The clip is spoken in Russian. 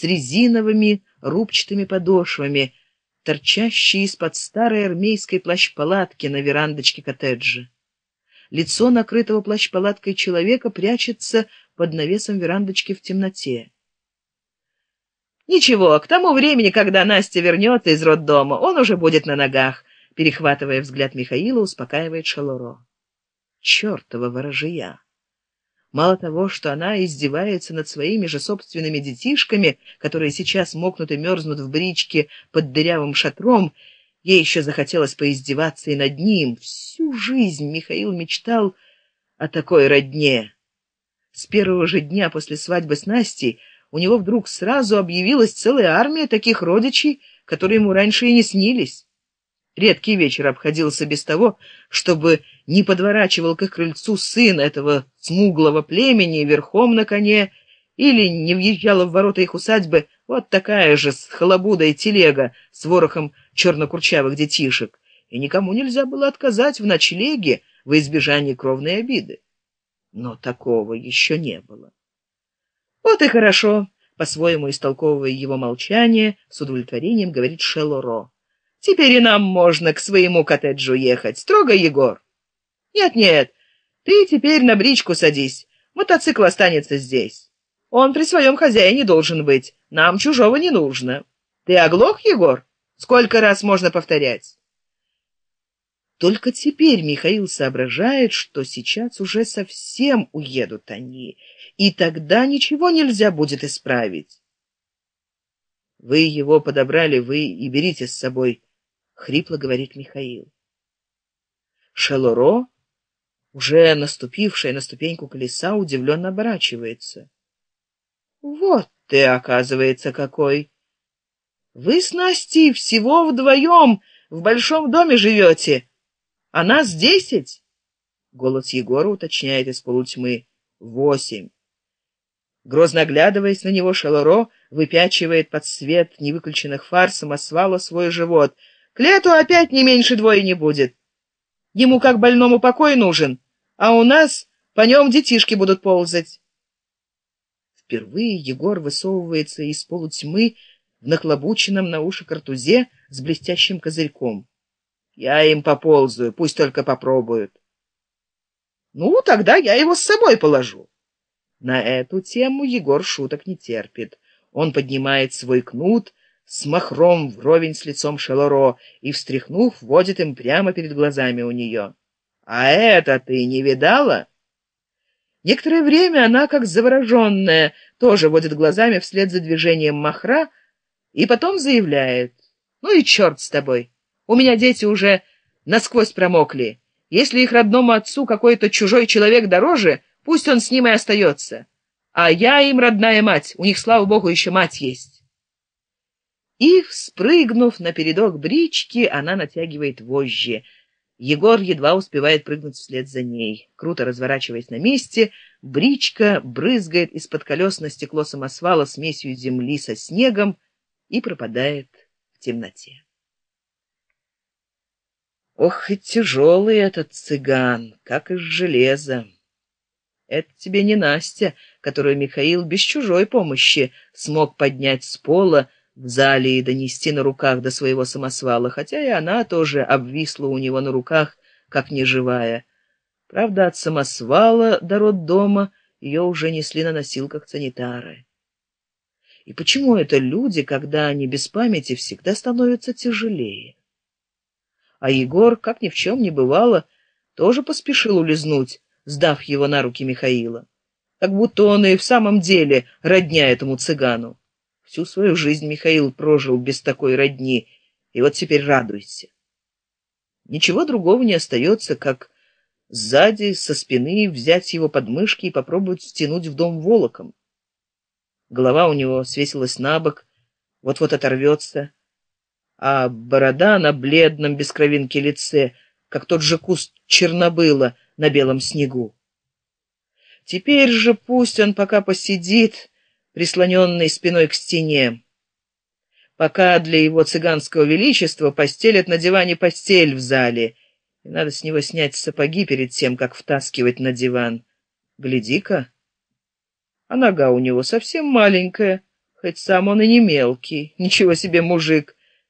с резиновыми рубчатыми подошвами, торчащие из-под старой армейской плащ-палатки на верандочке коттеджа. Лицо накрытого плащ-палаткой человека прячется под навесом верандочки в темноте. Ничего, к тому времени, когда Настя вернется из роддома, он уже будет на ногах, перехватывая взгляд Михаила, успокаивает Шалоро. Чертова ворожия! Мало того, что она издевается над своими же собственными детишками, которые сейчас мокнут и мерзнут в бричке под дырявым шатром, ей еще захотелось поиздеваться и над ним. Всю жизнь Михаил мечтал о такой родне. С первого же дня после свадьбы с Настей у него вдруг сразу объявилась целая армия таких родичей, которые ему раньше и не снились. Редкий вечер обходился без того, чтобы не подворачивал к их крыльцу сын этого смуглого племени верхом на коне или не въезжала в ворота их усадьбы вот такая же с халабудой телега с ворохом чернокурчавых детишек, и никому нельзя было отказать в ночлеге во избежание кровной обиды. Но такого еще не было. Вот и хорошо, по-своему истолковывая его молчание, с удовлетворением говорит Шеллоро. Теперь и нам можно к своему коттеджу ехать. Строго, Егор. Нет-нет, ты теперь на бричку садись. Мотоцикл останется здесь. Он при своем хозяине должен быть. Нам чужого не нужно. Ты оглох, Егор? Сколько раз можно повторять? Только теперь Михаил соображает, что сейчас уже совсем уедут они, и тогда ничего нельзя будет исправить. Вы его подобрали, вы и берите с собой, — хрипло говорит Михаил. Шелоро уже наступившая на ступеньку колеса удивленно оборачивается. Вот ты оказывается какой! Вы с настей всего вдвоем в большом доме живете а нас десять! Голос егора уточняет из полутьмы. Восемь! Грозно оглядываясь на него шалоро выпячивает под свет невыключенных фар самосвала свой живот к лету опять не меньше двое не будет Ему как больному покой нужен, а у нас по нем детишки будут ползать. Впервые Егор высовывается из полутьмы в нахлобученном на уши картузе с блестящим козырьком. Я им поползаю, пусть только попробуют. Ну, тогда я его с собой положу. На эту тему Егор шуток не терпит. Он поднимает свой кнут, с махром вровень с лицом шелоро и встряхнув водит им прямо перед глазами у нее. А это ты не видала? Некоторое время она как завороженная тоже водит глазами вслед за движением махра и потом заявляет. Ну и черт с тобой! У меня дети уже насквозь промокли. Если их родному отцу какой то чужой человек дороже пусть он с ним и остается. А я им родная мать у них слава богу еще мать есть и, спрыгнув на передок брички, она натягивает вожжи. Егор едва успевает прыгнуть вслед за ней. Круто разворачиваясь на месте, бричка брызгает из-под колес на стекло самосвала смесью земли со снегом и пропадает в темноте. Ох, и тяжелый этот цыган, как из железа. Это тебе не Настя, которую Михаил без чужой помощи смог поднять с пола, в зале и донести на руках до своего самосвала, хотя и она тоже обвисла у него на руках, как неживая. Правда, от самосвала до роддома ее уже несли на носилках санитары. И почему это люди, когда они без памяти, всегда становятся тяжелее? А Егор, как ни в чем не бывало, тоже поспешил улизнуть, сдав его на руки Михаила, как будто он и в самом деле родня этому цыгану. Всю свою жизнь Михаил прожил без такой родни, и вот теперь радуйся. Ничего другого не остается, как сзади, со спины взять его под мышки и попробовать втянуть в дом волоком. Голова у него свесилась на бок, вот-вот оторвется, а борода на бледном без кровинки лице, как тот же куст чернобыла на белом снегу. Теперь же пусть он пока посидит, прислоненный спиной к стене. Пока для его цыганского величества постелят на диване постель в зале, и надо с него снять сапоги перед тем, как втаскивать на диван. Гляди-ка, а нога у него совсем маленькая, хоть сам он и не мелкий ничего себе мужик